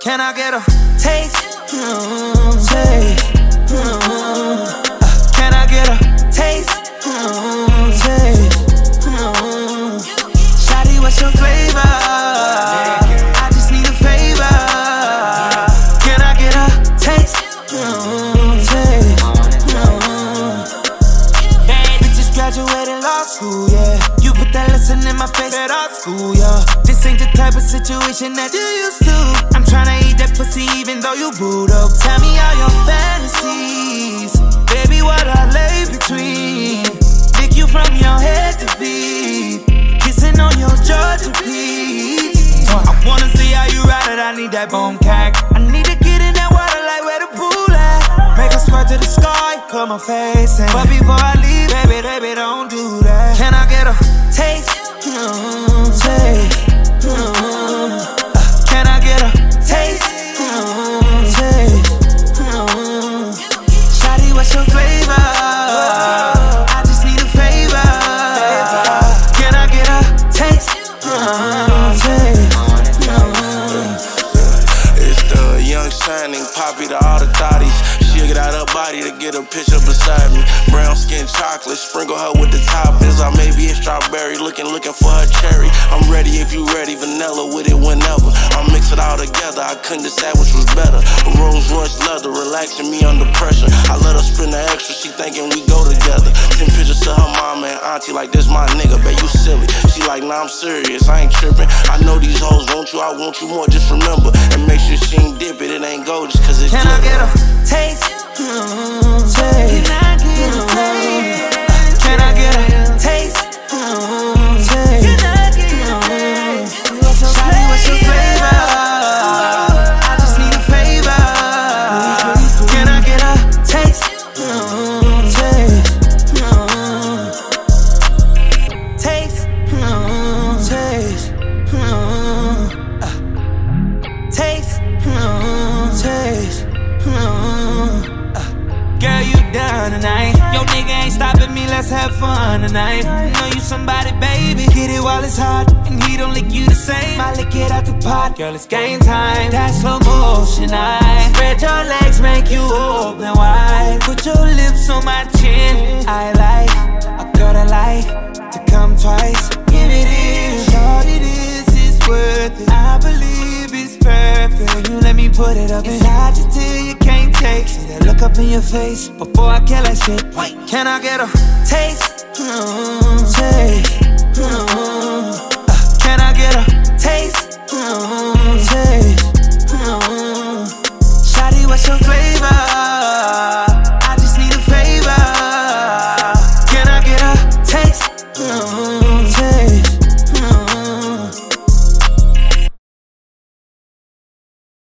Can I get a taste? Taste. Can I get a taste? Taste. Shawty, what's your flavor? I just need a favor. Can I get a taste? Taste. Bitches graduated law school, yeah. You that lesson in my face at art school, yeah. This ain't the type of situation that you used to. I'm tryna eat that pussy even though you booed up. Tell me all your fantasies. Baby, what I lay between. Pick you from your head to feet. Kissing on your Georgia peach. I wanna see how you ride it, I need that bone cack. I need to get in that water like where the pool at. Make a squirt to the sky, put my face in. But before I leave, get a picture beside me. Brown skin chocolate, sprinkle her with the toppings. I may be a strawberry, looking, looking for her cherry. I'm ready if you ready, vanilla with it whenever. I mix it all together, I couldn't decide which was better. A Rolls Royce leather, relaxing me under pressure. I let her spend the extra, she thinking we go together. Send pictures to her mama and auntie like this my nigga, bet you silly. She like, nah, I'm serious, I ain't tripping. I know these hoes want you, I want you more, just remember. And make sure she ain't dip it, it ain't gold just cause it's Can I glitter. get a taste? Mm, tonight. Yo, nigga ain't stopping me, let's have fun tonight. Know you somebody, baby. Get it while it's hot, and he don't lick you the same. I lick it out the pot, girl, it's game time. That slow motion, I spread your legs, make you open wide. Put your lips on my chin. I like a girl that like to come twice. Give it in, shorty, this is worth it. I believe it's perfect. You let me put it up inside you till you can't take. See that look up in your face before I kill that shit. Wait, can I get a taste? Mm, taste. Mm, uh, can I get a taste? Mm,